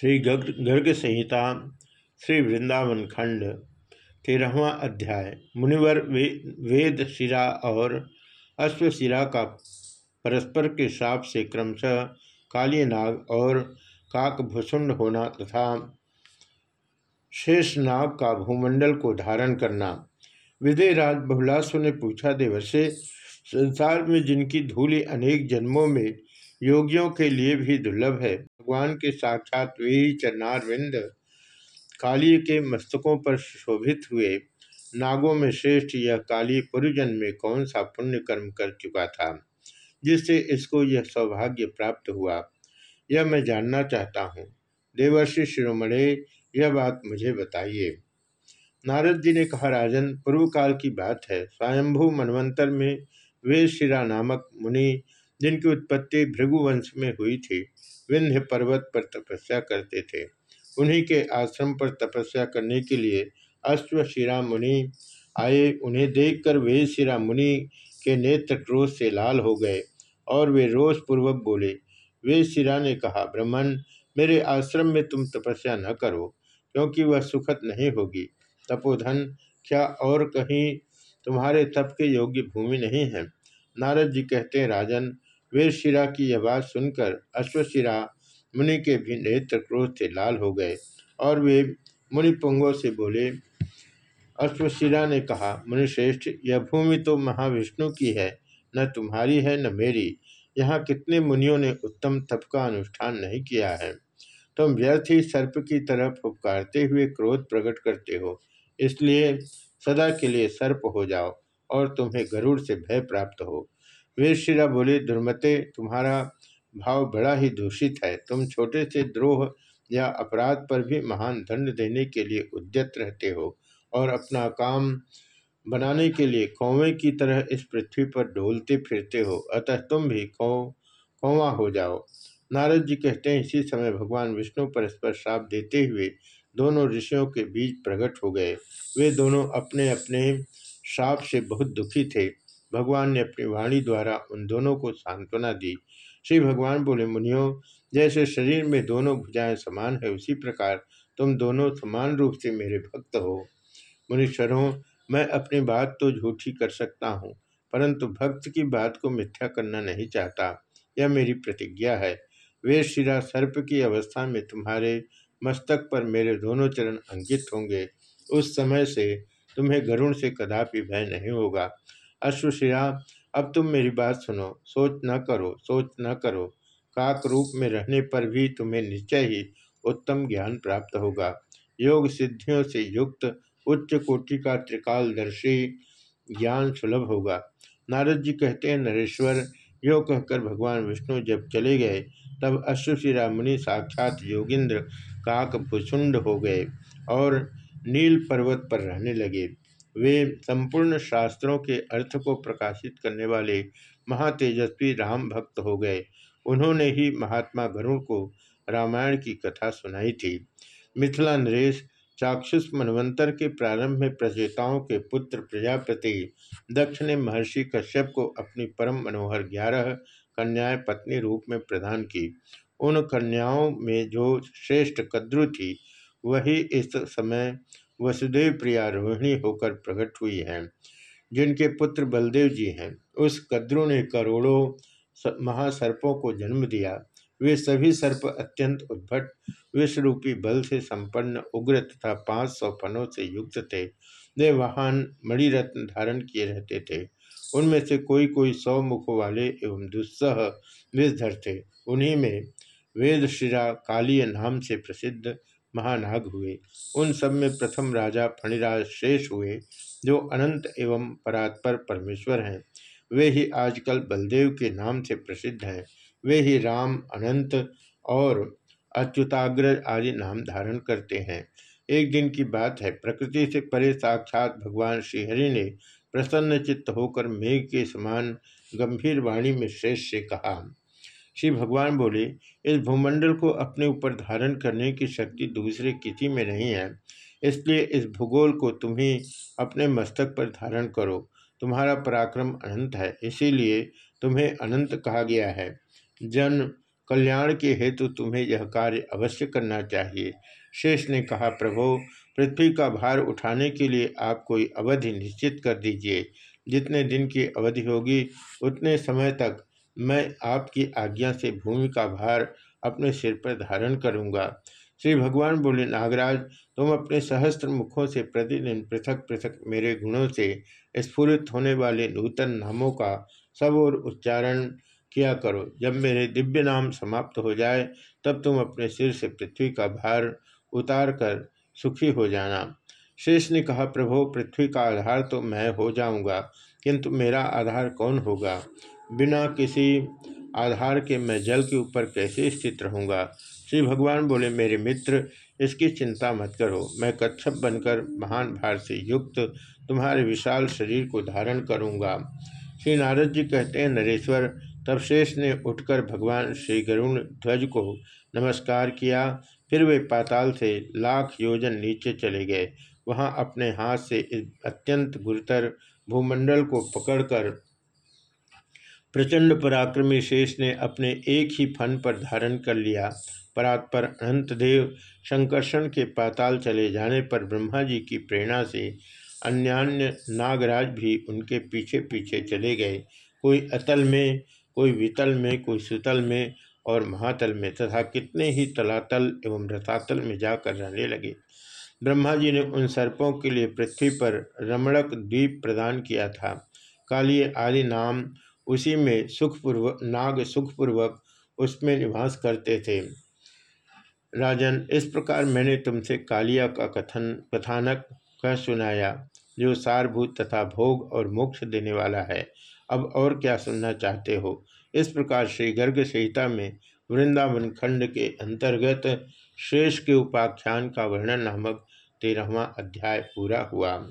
श्री गर्ग संहिता श्री वृंदावन खंड तेरहवा अध्याय मुनिवर वे, वेद शिरा और अश्वशिरा का परस्पर के साप से क्रमशः काली नाग और काकभुसुंड होना तथा शेष नाग का भूमंडल को धारण करना। विदय राज बहुलास्व ने पूछा देवर्षे संसार में जिनकी धूलि अनेक जन्मों में योगियों के लिए भी दुर्लभ है भगवान के साक्षात वे ही चरणारविंद काली के मस्तकों पर शोभित हुए। नागों में श्रेष्ठ यह काली पुरुजन में कौन सा पुण्य कर्म कर चुका था, जिससे इसको यह सौभाग्य प्राप्त हुआ, यह मैं जानना चाहता हूँ। देवर्षि शिरोमणे, यह बात मुझे बताइए। नारद जी ने कहा, राजन पूर्व काल की बात है। स्वयंभू मनवंतर में वे शिरा नामक मुनि, जिनकी उत्पत्ति भृगुवंश में हुई थी विंध्य पर्वत पर तपस्या करते थे। उन्हीं के आश्रम पर तपस्या करने के लिए अश्वशिरा मुनि आए। उन्हें देखकर वे शिरा मुनि के नेत्र क्रोध से लाल हो गए और वे रोष पूर्वक बोले, वे शिरा ने कहा ब्रह्मण मेरे आश्रम में तुम तपस्या न करो, क्योंकि वह सुखद नहीं होगी। तपोधन क्या और कहीं तुम्हारे तप के योग्य भूमि नहीं है? नारद जी कहते हैं, राजन वीर शिरा की यह बात सुनकर अश्वशिरा मुनि के भी नेत्र क्रोध से लाल हो गए और वे मुनि पुंगों से बोले, अश्वशिरा ने कहा, मुनिश्रेष्ठ, यह भूमि तो महाविष्णु की है, न तुम्हारी है न मेरी। यहाँ कितने मुनियों ने उत्तम तप का अनुष्ठान नहीं किया है। तुम व्यर्थ ही सर्प की तरह फुपकारते हुए क्रोध प्रकट करते हो। इसलिए सदा के लिए सर्प हो जाओ और तुम्हें गरुड़ से भय प्राप्त हो। वीरशिरा बोले, दुर्मते, तुम्हारा भाव बड़ा ही दूषित है। तुम छोटे से द्रोह या अपराध पर भी महान दंड देने के लिए उद्यत रहते हो और अपना काम बनाने के लिए कौवे की तरह इस पृथ्वी पर डोलते फिरते हो। अतः तुम भी कौ, कौवा हो जाओ। नारद जी कहते हैं, इसी समय भगवान विष्णु परस्पर श्राप देते हुए दोनों ऋषियों के बीच प्रकट हो गए। वे दोनों अपने अपने श्राप से बहुत दुखी थे। भगवान ने अपनी वाणी द्वारा उन दोनों को सांत्वना दी। श्री भगवान बोले, मुनियो, जैसे शरीर में दोनों भुजाएँ समान है, उसी प्रकार तुम दोनों समान रूप से मेरे भक्त हो। मुनीश्वरों मैं अपनी बात तो झूठी कर सकता हूँ, परंतु भक्त की बात को मिथ्या करना नहीं चाहता। यह मेरी प्रतिज्ञा है। वे शिरा सर्प की अवस्था में तुम्हारे मस्तक पर मेरे दोनों चरण अंकित होंगे। उस समय से तुम्हें गरुण से कदापि भय नहीं होगा। अश्वशिरा अब तुम मेरी बात सुनो। सोच न करो, सोच न करो। काक रूप में रहने पर भी तुम्हें निश्चय ही उत्तम ज्ञान प्राप्त होगा। योग सिद्धियों से युक्त उच्च कोटि का त्रिकालदर्शी ज्ञान सुलभ होगा। नारद जी कहते हैं, नरेश्वर, यो कहकर भगवान विष्णु जब चले गए, तब अश्वशिरा मुनि साक्षात योगिंद्र काक भुसुंड हो गए और नील पर्वत पर रहने लगे। वे संपूर्ण शास्त्रों के अर्थ को प्रकाशित करने वाले महातेजस्वी राम भक्त हो गए। उन्होंने ही महात्मा गरुण को रामायण की कथा सुनाई थी। मिथिला नरेश चाक्षुष मनवंतर के प्रारंभ में प्रचेताओं के पुत्र प्रजापति दक्ष ने महर्षि कश्यप को अपनी परम मनोहर ग्यारह कन्याएँ पत्नी रूप में प्रदान की। उन कन्याओं में जो श्रेष्ठ कद्रु थी, वही इस समय वसुदेव प्रिया रोहिणी होकर प्रकट हुई हैं, जिनके पुत्र बलदेव जी हैं। उस कद्रु ने करोड़ों महासर्पों को जन्म दिया। वे सभी सर्प अत्यंत उद्भट विश्वरूपी बल से संपन्न, उग्र तथा पाँच सौ फनों से युक्त थे। वे वाहन मणिरत्न धारण किए रहते थे। उनमें से कोई कोई सौ मुखों वाले एवं दुस्सह विषधर थे। उन्हीं में वेदशिरा कालीय नाम से प्रसिद्ध महानाग हुए। उन सब में प्रथम राजा फणिराज शेष हुए, जो अनंत एवं परात्पर परमेश्वर हैं। वे ही आजकल बलदेव के नाम से प्रसिद्ध हैं। वे ही राम, अनंत और अच्युताग्र आदि नाम धारण करते हैं। एक दिन की बात है, प्रकृति से परे साक्षात भगवान श्रीहरि ने प्रसन्न चित्त होकर मेघ के समान गंभीर वाणी में श्रेष्ठ से कहा श्री भगवान बोले, इस भूमंडल को अपने ऊपर धारण करने की शक्ति दूसरे किसी में नहीं है, इसलिए इस भूगोल को तुम ही अपने मस्तक पर धारण करो। तुम्हारा पराक्रम अनंत है, इसीलिए तुम्हें अनंत कहा गया है। जन कल्याण के हेतु तुम्हें यह कार्य अवश्य करना चाहिए। शेष ने कहा, प्रभो, पृथ्वी का भार उठाने के लिए आप कोई अवधि निश्चित कर दीजिए। जितने दिन की अवधि होगी, उतने समय तक मैं आपकी आज्ञा से भूमि का भार अपने सिर पर धारण करूँगा। श्री भगवान बोले, नागराज, तुम अपने सहस्त्र मुखों से प्रतिदिन पृथक पृथक मेरे गुणों से स्फुरित होने वाले नूतन नामों का सब और उच्चारण किया करो। जब मेरे दिव्य नाम समाप्त हो जाए, तब तुम अपने सिर से पृथ्वी का भार उतार कर सुखी हो जाना। शेष ने कहा, प्रभो, पृथ्वी का आधार तो मैं हो जाऊँगा, किंतु मेरा आधार कौन होगा? बिना किसी आधार के मैं जल के ऊपर कैसे स्थित रहूँगा? श्री भगवान बोले, मेरे मित्र, इसकी चिंता मत करो। मैं कच्छप बनकर महान भार से युक्त तुम्हारे विशाल शरीर को धारण करूँगा श्री नारद जी कहते हैं, नरेश्वर तब शेष ने उठकर भगवान श्री गरुण ध्वज को नमस्कार किया। फिर वे पाताल से लाख योजन नीचे चले गए। वहाँ अपने हाथ से अत्यंत गुरुतर भूमंडल को पकड़कर प्रचंड पराक्रमी शेष ने अपने एक ही फन पर धारण कर लिया। परात्पर अनंतदेव शंकर्षण के पाताल चले जाने पर ब्रह्मा जी की प्रेरणा से अन्यान्य नागराज भी उनके पीछे पीछे चले गए। कोई अतल में, कोई वितल में, कोई सुतल में और महातल में तथा कितने ही तलातल एवं रतातल में जाकर रहने लगे। ब्रह्मा जी ने उन सर्पों के लिए पृथ्वी पर रमणक द्वीप प्रदान किया था। काली आदि नाम उसी में सुखपूर्वक, नाग सुखपूर्वक उसमें निवास करते थे। राजन, इस प्रकार मैंने तुमसे कालिया का कथन, कथानक कह सुनाया, जो सारभूत तथा भोग और मोक्ष देने वाला है। अब और क्या सुनना चाहते हो? इस प्रकार श्री गर्ग संहिता में वृंदावन खंड के अंतर्गत शेष के उपाख्यान का वर्णन नामक तेरहवा अध्याय पूरा हुआ।